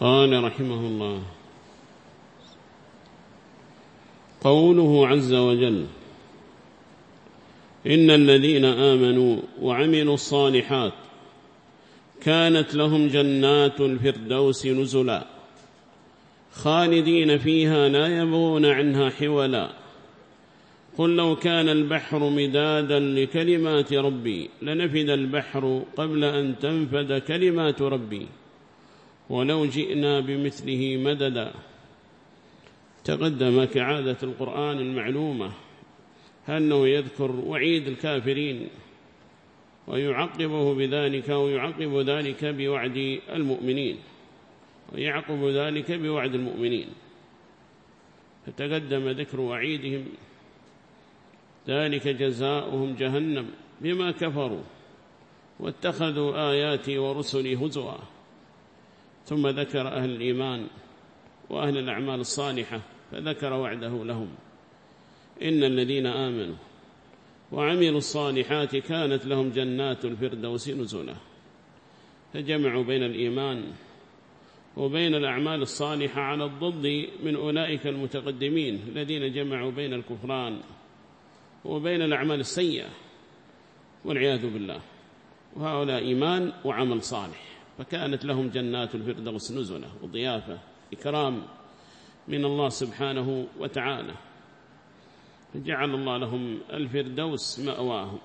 قال رحمه الله. قوله عز وجل إن الذين آمنوا وعملوا الصالحات كانت لهم جنات الفردوس نزلا خالدين فيها لا يبغون عنها حولا. قل لو كان البحر مدادا لكلمات ربي لنفد البحر قبل أن تنفد كلمات ربي. ولو جئنا بمثله مددا. تقدم كعادة القرآن المعلومة. أنه يذكر وعيد الكافرين؟ ويعقبه بذلك ويعقب ذلك بوعد المؤمنين. ويعقب ذلك بوعد المؤمنين. فتقدم ذكر وعيدهم. ذلك جزاؤهم جهنم بما كفروا. واتخذوا آياتي ورسلي هزوا. ثم ذكر أهل الإيمان وأهل الأعمال الصالحة فذكر وعده لهم. إن الذين آمنوا وعملوا الصالحات كانت لهم جنات الفردوس نزلا. فجمعوا بين الإيمان وبين الأعمال الصالحة على الضد من أولئك المتقدمين الذين جمعوا بين الكفران وبين الأعمال السيئة والعياذ بالله. وهؤلاء إيمان وعمل صالح. فكانت لهم جنات الفردوس نزلا وضيافة إكرام من الله سبحانه وتعالى. جعل الله لهم الفردوس مأواهم.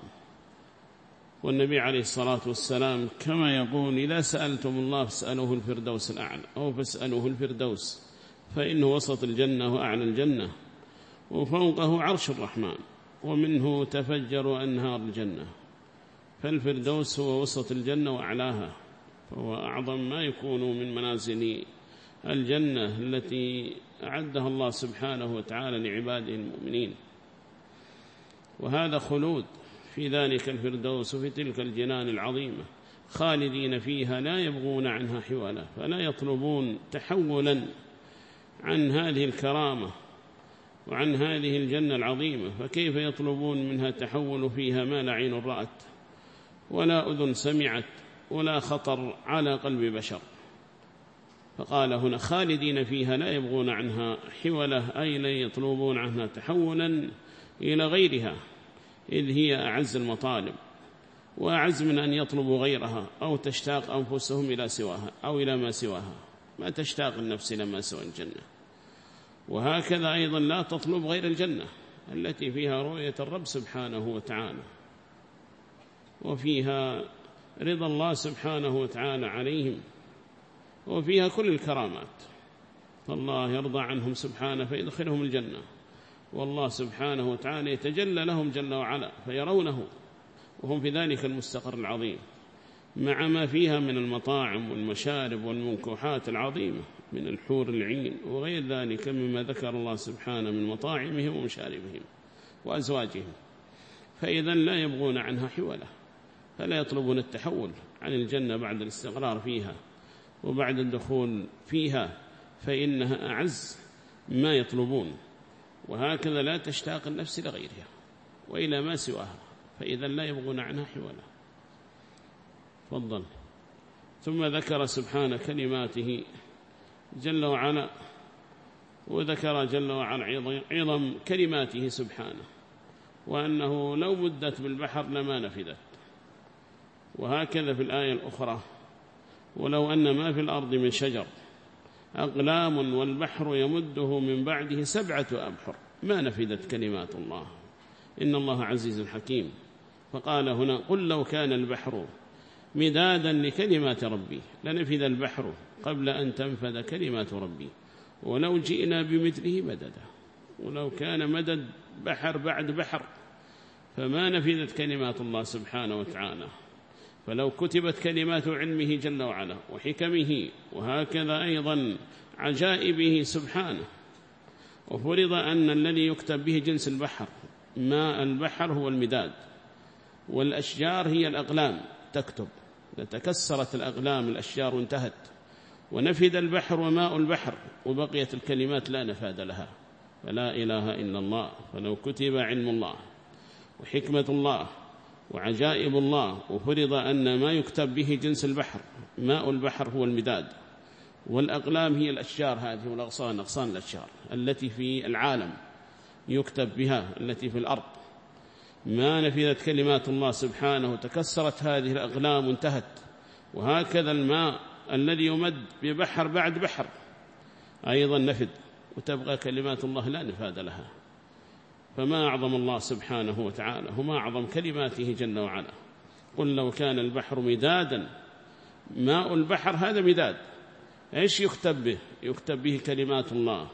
والنبي عليه الصلاة والسلام كما يقول إذا سألتم الله فاسألوه الفردوس الأعلى أو فاسألوه الفردوس فإنه وسط الجنة وأعلى الجنة وفوقه عرش الرحمن ومنه تفجر أنهار الجنة فالفردوس هو وسط الجنة وأعلاها. فهو أعظم ما يكون من منازل الجنة التي أعدها الله سبحانه وتعالى لعباده المؤمنين. وهذا خلود في ذلك الفردوس وفي تلك الجنان العظيمة خالدين فيها لا يبغون عنها حوالا فلا يطلبون تحولا عن هذه الكرامة وعن هذه الجنة العظيمة. فكيف يطلبون منها تحول فيها ما لا عين رأت ولا أذن سمعت ولا خطر على قلب بشر. فقال هنا خالدين فيها لا يبغون عنها حولة أي لا يطلبون عنها تحولا إلى غيرها إذ هي أعز المطالب وأعز من أن يطلبوا غيرها أو تشتاق أنفسهم إلى سواها أو إلى ما سواها. ما تشتاق النفس إلى ما سوى الجنة. وهكذا أيضا لا تطلب غير الجنة التي فيها رؤية الرب سبحانه وتعالى. وفيها رضا الله سبحانه وتعالى عليهم وفيها كل الكرامات فالله يرضى عنهم سبحانه فيدخلهم الجنة والله سبحانه وتعالى يتجلى لهم جل وعلا فيرونه وهم في ذلك المستقر العظيم مع ما فيها من المطاعم والمشارب والمنكوحات العظيمة من الحور العين وغير ذلك مما ذكر الله سبحانه من مطاعمهم ومشاربهم وأزواجهم فإذا لا يبغون عنها حوله. فلا يطلبون التحول عن الجنة بعد الاستقرار فيها وبعد الدخول فيها فإنها أعز ما يطلبون. وهكذا لا تشتاق النفس لغيرها وإلى ما سواها فإذا لا يبغون عنها حولا. فضل ثم ذكر سبحانه كلماته جل وعلا وذكر جل وعلا عظم كلماته سبحانه وأنه لو مدت بالبحر لما نفدت. وهكذا في الآية الأخرى. ولو أن ما في الأرض من شجر أقلام والبحر يمده من بعده سبعة أبحر. ما نفدت كلمات الله؟ إن الله عزيز حكيم. فقال هنا قل لو كان البحر مدادا لكلمات ربي لنفذ البحر قبل أن تنفذ كلمات ربي. ولو جئنا بمثله مددا ولو كان مدد بحر بعد بحر فما نفذت كلمات الله سبحانه وتعالى. فلو كتبت كلمات علمه جل وعلا وحكمه وهكذا أيضا عجائبه سبحانه. وفرض أن الذي يكتب به جنس البحر ماء البحر هو المداد والأشجار هي الأقلام تكتب. لتكسرت الأقلام الأشجار انتهت ونفد البحر وماء البحر وبقيت الكلمات لا نفاد لها. فلا إله إلا الله فلو كتب علم الله وحكمة الله وعجائب الله وفرض أن ما يكتب به جنس البحر ماء البحر هو المداد. والأقلام هي الأشجار هذه والأغصان أغصان الأشجار التي في العالم يكتب بها التي في الأرض. ما نفذت كلمات الله سبحانه تكسرت هذه الأقلام وانتهت. وهكذا الماء الذي يمد ببحر بعد بحر أيضا نفد وتبقى كلمات الله لا نفاد لها. فما أعظم الله سبحانه وتعالى وما أعظم كلماته جل وعلا. قل لو كان البحر مدادا. ماء البحر هذا مداد. إيش يكتب به؟ يكتب به كلمات الله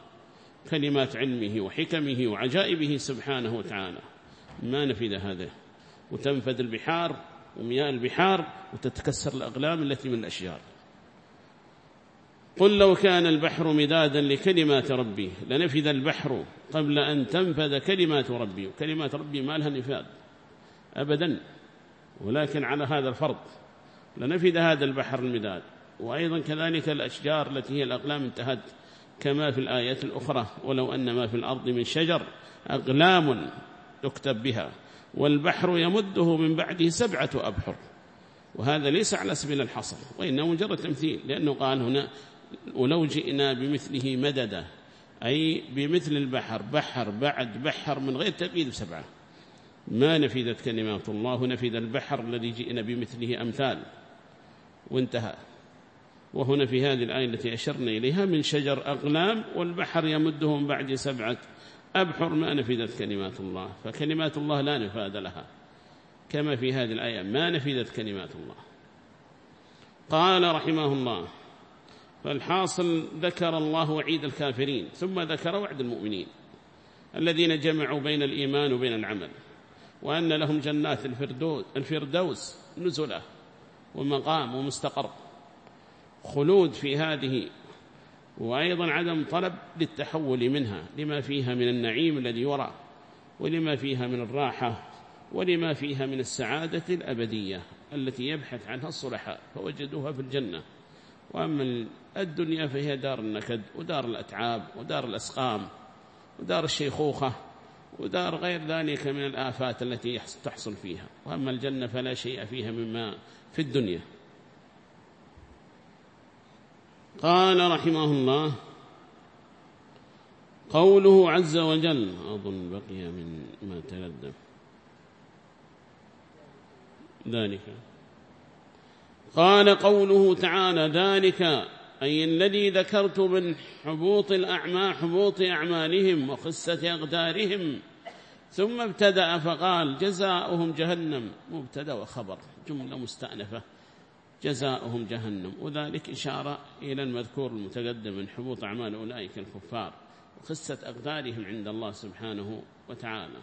كلمات علمه وحكمه وعجائبه سبحانه وتعالى. ما نفد هذا. وتنفد البحار ومياه البحار وتتكسر الأقلام التي من الأشجار. قل لو كان البحر مدادا لكلمات ربي لنفذ البحر قبل أن تنفذ كلمات ربي وكلمات ربي ما لها نفاذ أبدا. ولكن على هذا الفرض لنفذ هذا البحر المداد. وأيضا كذلك الأشجار التي هي الأقلام انتهت كما في الآيات الأخرى ولو أن ما في الأرض من شجر أقلام يكتب بها والبحر يمده من بعده سبعة أبحر. وهذا ليس على سبيل الحصر وإنه مجرد تمثيل لأنه قال هنا ولو جئنا بمثله مددا أي بمثل البحر بحر بعد بحر من غير تقييد سبعة ما نفذت كلمات الله نفذ البحر الذي جئنا بمثله أمثال. وانتهى. وهنا في هذه الآية التي أشرنا إليها من شجر أغلام والبحر يمدهم بعد سبعة. أبحر ما نفذت كلمات الله فكلمات الله لا نفاد لها. كما في هذه الآية ما نفذت كلمات الله. قال رحمه الله فالحاصل ذكر الله وعيد الكافرين ثم ذكر وعد المؤمنين الذين جمعوا بين الإيمان وبين العمل وأن لهم جنات الفردوس, الفردوس نزلة ومقام ومستقر. خلود في هذه وأيضا عدم طلب للتحول منها لما فيها من النعيم الذي يرى ولما فيها من الراحة ولما فيها من السعادة الأبدية التي يبحث عنها الصلحاء فوجدوها في الجنة. وأما الدنيا فهي دار النكد ودار الأتعاب ودار الأسقام ودار الشيخوخة ودار غير ذلك من الآفات التي تحصل فيها. وأما الجنة فلا شيء فيها مما في الدنيا. قال رحمه الله قوله عز وجل أظن بقي من ما تقدم ذلك. قال قوله تعالى ذلك أي الذي ذكرت من حبوط الأعمى حبوط أعمالهم وخسة أقدارهم. ثم ابتدأ فقال جزاؤهم جهنم. مبتدأ وخبر جملة مستأنفة. جزاؤهم جهنم. وذلك إشارة إلى المذكور المتقدم من حبوط أعمال أولئك الكفار وخسة أقدارهم عند الله سبحانه وتعالى.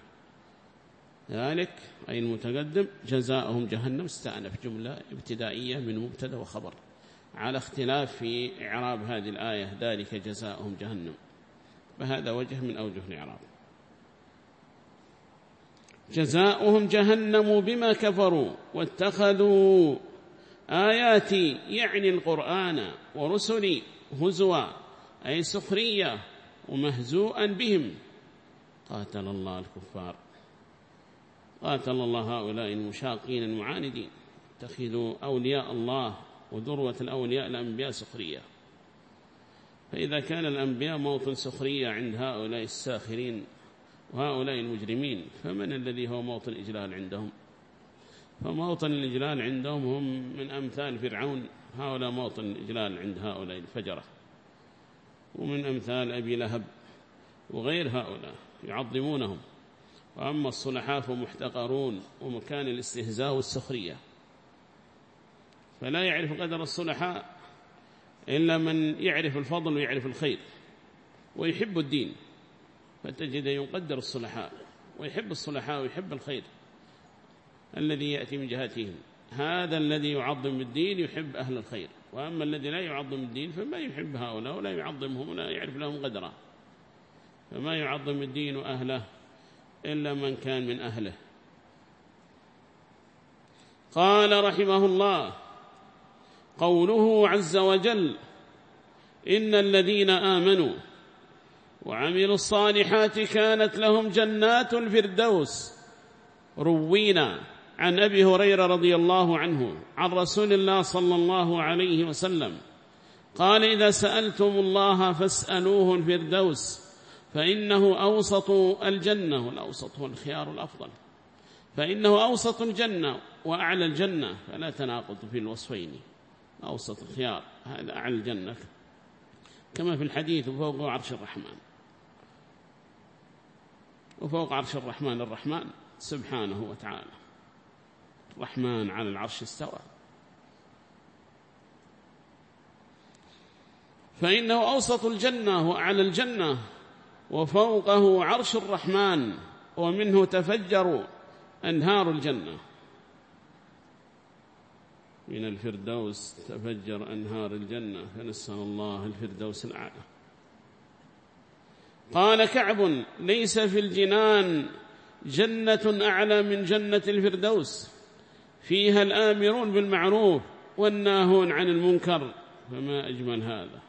ذلك أي المتقدم جزاؤهم جهنم استأنف جملة ابتدائية من مبتدأ وخبر. على اختلاف في إعراب هذه الآية ذلك جزاؤهم جهنم. فهذا وجه من أوجه الإعراب. جزاؤهم جهنم بما كفروا واتخذوا آياتي يعني القرآن ورسلي هزوا أي سخرية ومهزوءا بهم. قاتل الله الكفار. قاتل الله هؤلاء المشاقين المعاندين. اتخذوا أولياء الله وذروة الأولياء الأنبياء سخرية. فإذا كان الأنبياء موطن سخرية عند هؤلاء الساخرين وهؤلاء المجرمين فمن الذي هو موطن إجلال عندهم؟ فموطن الإجلال عندهم هم من أمثال فرعون. هؤلاء موطن الإجلال عند هؤلاء الفجرة. ومن أمثال أبي لهب وغير هؤلاء يعظمونهم. وأما الصلحاء فمحتقرون ومكان الاستهزاء والسخرية. فلا يعرف قدر الصلحاء إلا من يعرف الفضل ويعرف الخير ويحب الدين. فتجد يقدر الصلحاء ويحب الصلحاء ويحب الخير الذي يأتي من جهتهم. هذا الذي يعظم الدين يحب أهل الخير. وأما الذي لا يعظم الدين فما يحب هؤلاء ولا يعظمهم ولا يعرف لهم قدرا فما يعظم الدين أهله إلا من كان من أهله. قال رحمه الله قوله عز وجل إن الذين آمنوا وعملوا الصالحات كانت لهم جنات الفردوس. روينا عن أبي هريرة رضي الله عنه عن رسول الله صلى الله عليه وسلم قال إذا سألتم الله فاسألوه الفردوس. فإنه أوسط الجنة والأوسط هو الخيار الأفضل. فإنه أوسط الجنة وأعلى الجنة فلا تناقض في الوصفين. أوسط الخيار هذا أعلى الجنة. كما في الحديث وفوق عرش الرحمن. وفوق عرش الرحمن الرحمن سبحانه وتعالى. الرحمن على العرش استوى. فإنه أوسط الجنة وأعلى الجنة. وفوقه عرش الرحمن ومنه تفجر أنهار الجنة. من الفردوس تفجر أنهار الجنة فنسأل الله الفردوس الأعلى. قال كعب ليس في الجنان جنة أعلى من جنة الفردوس. فيها الآمرون بالمعروف والناهون عن المنكر فما أجمل هذا.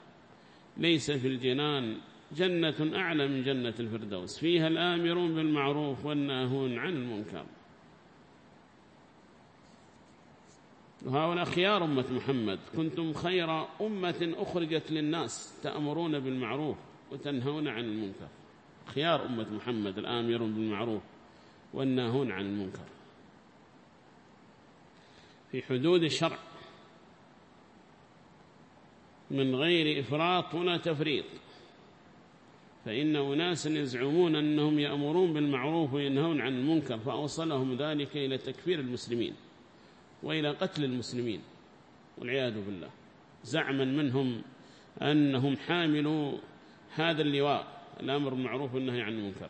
ليس في الجنان جنة أعلى من جنة الفردوس. فيها الآمرون بالمعروف والناهون عن المنكر. وهؤلاء خيار أمة محمد. كنتم خير أمة أخرجت للناس تأمرون بالمعروف وتنهون عن المنكر. خيار أمة محمد الآمرون بالمعروف والناهون عن المنكر. في حدود الشرع من غير إفراط ولا تفريط. فإن أناس يزعمون أنهم يأمرون بالمعروف وينهون عن المنكر فأوصلهم ذلك إلى تكفير المسلمين وإلى قتل المسلمين والعياذ بالله. زعما منهم أنهم حاملوا هذا اللواء الأمر بالمعروف والنهي عن المنكر.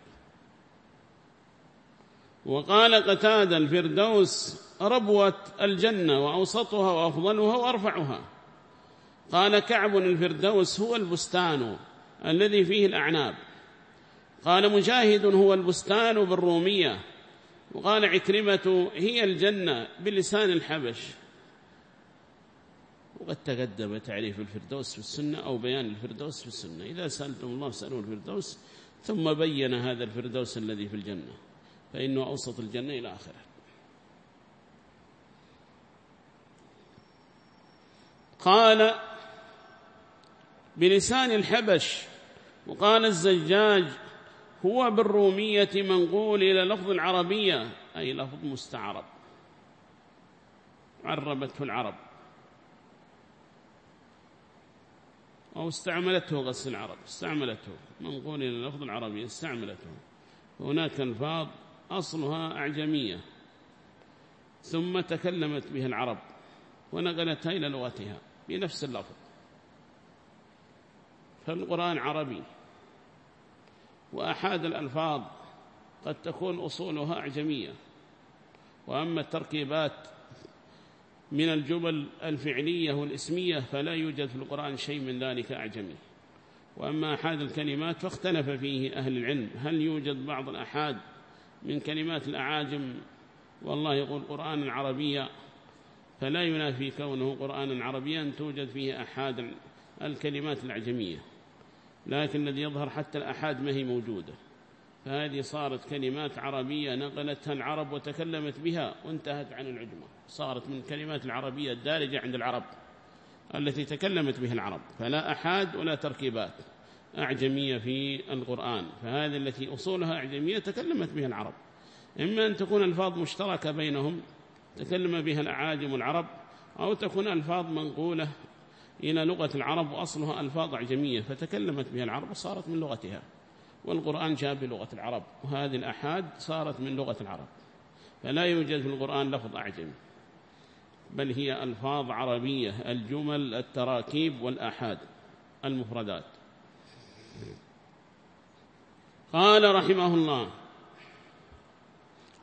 وقال قتاد الفردوس ربوة الجنة وأوسطها وأفضلها وأرفعها. قال كعب الفردوس هو البستان الذي فيه الأعناب. قال مجاهد هو البستان بالرومية. وقال عكرمة هي الجنة بلسان الحبش. وقد تقدم تعريف الفردوس في السنة أو بيان الفردوس في السنة. إذا سألتم الله سألوا الفردوس ثم بين هذا الفردوس الذي في الجنة. فإنه أوسط الجنة إلى آخره. قال بلسان الحبش وقال الزجاج هو بالرومية منقول إلى لفظ العربية أي لفظ مستعرب. عربته العرب. أو استعملته غس العرب. استعملته. منقول إلى لفظ العربية. استعملته. هناك ألفاظ أصلها أعجمية. ثم تكلمت بها العرب ونقلتها إلى لغتها بنفس اللفظ. فالقرآن عربي وأحد الألفاظ قد تكون أصولها أعجمية. وأما التركيبات من الجمل الفعلية والإسمية فلا يوجد في القرآن شيء من ذلك أعجمي. وأما أحد الكلمات فاختلف فيه أهل العلم. هل يوجد بعض الأحاد من كلمات الأعاجم؟ والله يقول قرآن عربية فلا ينافي كونه قرآنا عربيا توجد فيه أحاد الكلمات الأعجمية. لكن الذي يظهر حتى الأحاد ما هي موجودة. فهذه صارت كلمات عربية نقلتها العرب وتكلمت بها وانتهت عن العجمة. صارت من كلمات العربية الدارجة عند العرب التي تكلمت بها العرب. فلا أحاد ولا تركيبات أعجمية في القرآن. فهذه التي أصولها أعجمية تكلمت بها العرب. إما أن تكون ألفاظ مشتركة بينهم تكلم بها الأعاجم العرب أو تكون ألفاظ منقولة إلى لغة العرب وأصلها ألفاظ أعجمية فتكلمت بها العرب وصارت من لغتها والقرآن جاء بلغة العرب وهذه الأحاد صارت من لغة العرب فلا يوجد في القرآن لفظ أعجمي بل هي ألفاظ عربية الجمل التراكيب والآحاد المفردات. قال رحمه الله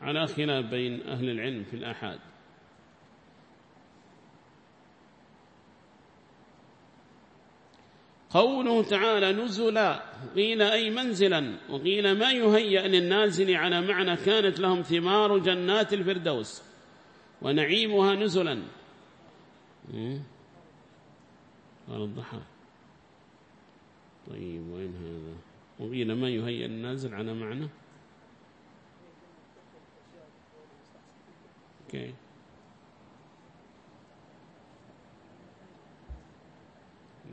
على خلاف بين أهل العلم في الآحاد قوله تعالى نزلا قيل أي منزلا وقيل ما يهيأ للنازل على معنى كانت لهم ثمار جنات الفردوس ونعيمها نزلا. قال الضحى. طيب وين هذا؟ وقيل ما يهيأ النازل على معنى؟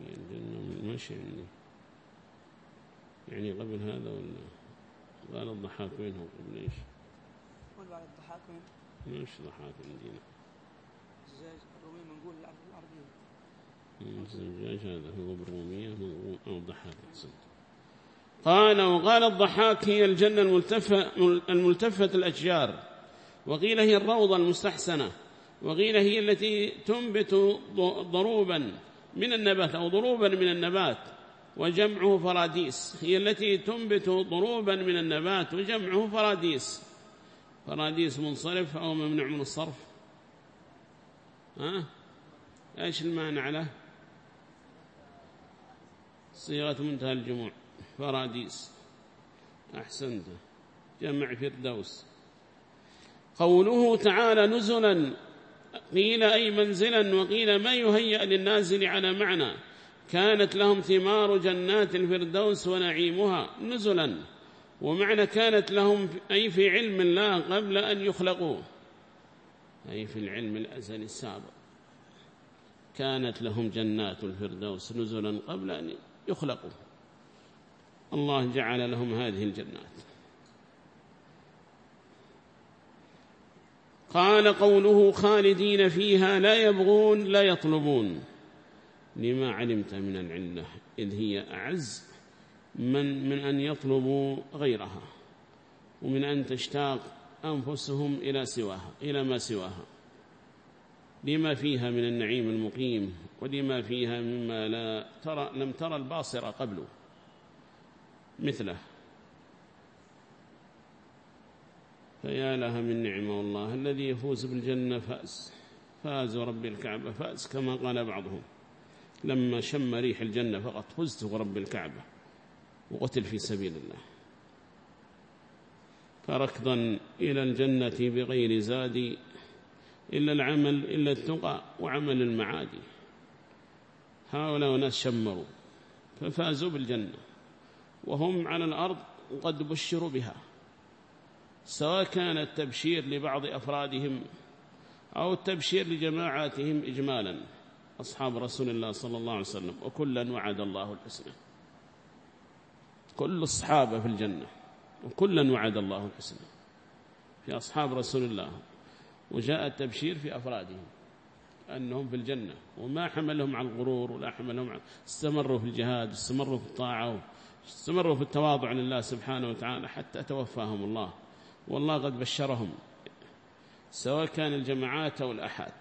أوكي ماشي يعني. يعني قبل هذا ولا قال الضحاك وينه قبل إيش؟ قول بعد الضحاك وين؟ مش ضحاك عندنا. الزجاج الرومي منقول العربية. الزجاج هذا هو بالرومية أو الضحاك أحسنت قال وقال الضحاك هي الجنة الملتفة, الملتفة الأشجار. وقيل هي الروضة المستحسنة. وقيل هي التي تنبت ضروبا. من النبات أو ضروبا من النبات وجمعه فراديس هي التي تنبت ضروبا من النبات وجمعه فراديس. فراديس منصرف أو ممنوع من الصرف. ها؟ إيش المعنى على صيغة منتهى الجموع. فراديس. أحسنت. جمع فردوس. قوله تعالى نزلا. قيل أي منزلا وقيل ما يهيأ للنازل على معنى. كانت لهم ثمار جنات الفردوس ونعيمها نزلا. ومعنى كانت لهم أي في علم الله قبل أن يخلقوا. أي في العلم الأزلي السابق. كانت لهم جنات الفردوس نزلا قبل أن يخلقوا. الله جعل لهم هذه الجنات. قال قوله خالدين فيها لا يبغون لا يطلبون. لما علمت من العلة إذ هي أعز من من أن يطلبوا غيرها ومن أن تشتاق أنفسهم إلى سواها إلى ما سواها. لما فيها من النعيم المقيم ولما فيها مما لا ترى لم ترى الباصر قبله. مثله. فيا لها من نعمة والله. الذي يفوز بالجنة فأز. فاز ورب الكعبة فأز كما قال بعضهم. لما شم ريح الجنة فقط فزت ورب الكعبة وقتل في سبيل الله. فركضا إلى الجنة بغير زاد إلا العمل إلا التقى وعمل المعادي. هؤلاء ناس شمروا ففازوا بالجنة. وهم على الأرض قد بشروا بها. سواء كان التبشير لبعض أفرادهم أو التبشير لجماعاتهم إجمالا أصحاب رسول الله صلى الله عليه وسلم وكلا وعد الله الحسنى. كل الصحابة في الجنة وكلا وعد الله الحسنى. في أصحاب رسول الله وجاء التبشير في أفرادهم أنهم في الجنة وما حملهم على الغرور ولا حملهم على استمروا في الجهاد استمروا في الطاعة استمروا في التواضع لله سبحانه وتعالى حتى توفاهم الله. والله قد بشرهم سواء كان الجماعات أو الأحاد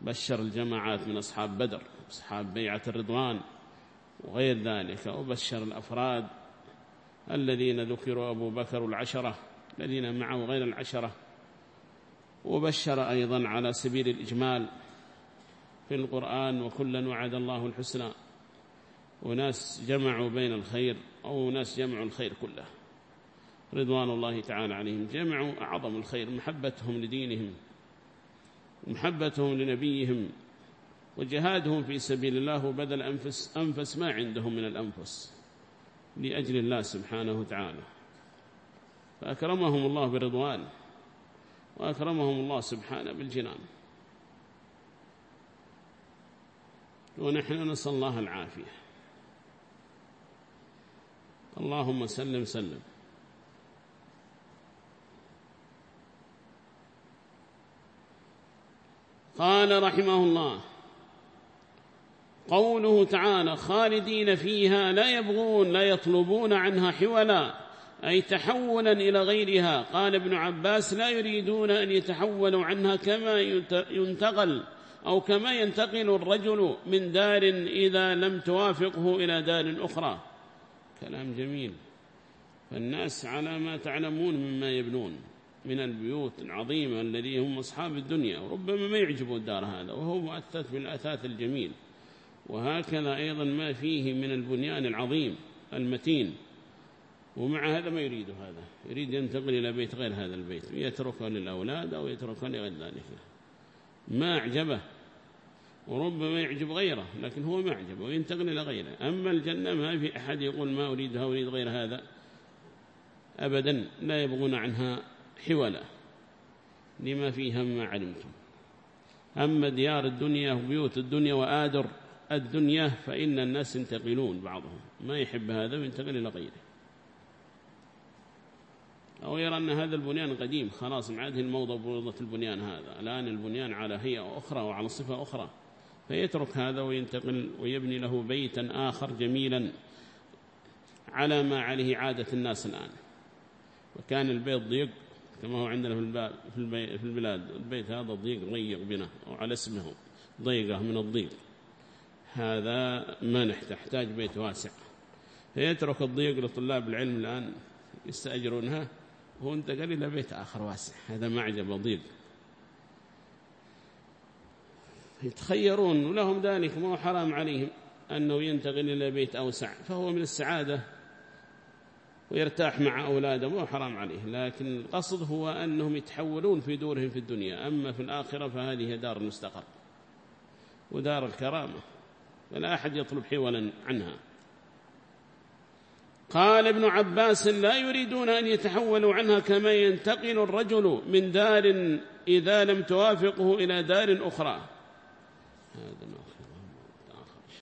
بشر الجماعات من أصحاب بدر أصحاب بيعة الرضوان وغير ذلك وبشر الأفراد الذين ذكروا أبو بكر العشرة الذين معه غير العشرة. وبشر أيضا على سبيل الإجمال في القرآن وكلا وعد الله الحسنى. وناس جمعوا بين الخير أو ناس جمعوا الخير كله. رضوان الله تعالى عليهم. جمعوا أعظم الخير محبتهم لدينهم محبتهم لنبيهم وجهادهم في سبيل الله وبذل أنفس, أنفس ما عندهم من الأنفس لأجل الله سبحانه وتعالى. فأكرمهم الله برضوان وأكرمهم الله سبحانه بالجنان. ونحن نسأل الله العافية. اللهم سلم سلم. قال رحمه الله قوله تعالى خالدين فيها لا يبغون لا يطلبون عنها حولا أي تحولا إلى غيرها. قال ابن عباس لا يريدون أن يتحولوا عنها كما ينتقل أو كما ينتقل الرجل من دار إذا لم توافقه إلى دار أخرى. كلام جميل. فالناس على ما تعلمون مما يبنون. من البيوت العظيمة الذي هم أصحاب الدنيا وربما ما يعجبوا الدار هذا وهو مؤثث بالأثاث الجميل. وهكذا أيضا ما فيه من البنيان العظيم المتين. ومع هذا ما يريد هذا؟ يريد ينتقل إلى بيت غير هذا البيت يتركه للأولاد أو يتركه لغير ذلك. ما أعجبه؟ وربما يعجب غيره لكن هو ما أعجبه وينتقل إلى غيره. أما الجنة ما في أحد يقول ما أريدها أريد غير هذا. أبدا لا يبغون عنها حولا لما فيها ما علمتم. أما ديار الدنيا وبيوت الدنيا وآدر الدنيا فإن الناس ينتقلون بعضهم. ما يحب هذا وينتقل إلى غيره. أو يرى أن هذا البنيان قديم خلاص معاده الموضة بوضة البنيان هذا. الآن البنيان على هيئة أخرى وعلى صفة أخرى. فيترك هذا وينتقل ويبني له بيتا آخر جميلا على ما عليه عادة الناس الآن. وكان البيت ضيق كما هو عندنا في البلاد. البيت هذا ضيق ضيق بنا وعلى اسمه ضيقة من الضيق. هذا ما نحتاج بيت واسع. فيترك الضيق لطلاب العلم الآن يستأجرونها هو انتقل إلى بيت آخر واسع. هذا ما عجب ضيق يتخيرون ولهم ذلك ما هو حرام عليهم أنه ينتقل إلى بيت أوسع. فهو من السعادة ويرتاح مع أولاده مو حرام عليه. لكن القصد هو أنهم يتحولون في دورهم في الدنيا. أما في الآخرة فهذه دار المستقر ودار الكرامة فلا أحد يطلب حولا عنها. قال ابن عباس لا يريدون أن يتحولوا عنها كما ينتقل الرجل من دار إذا لم توافقه إلى دار أخرى. هذا ما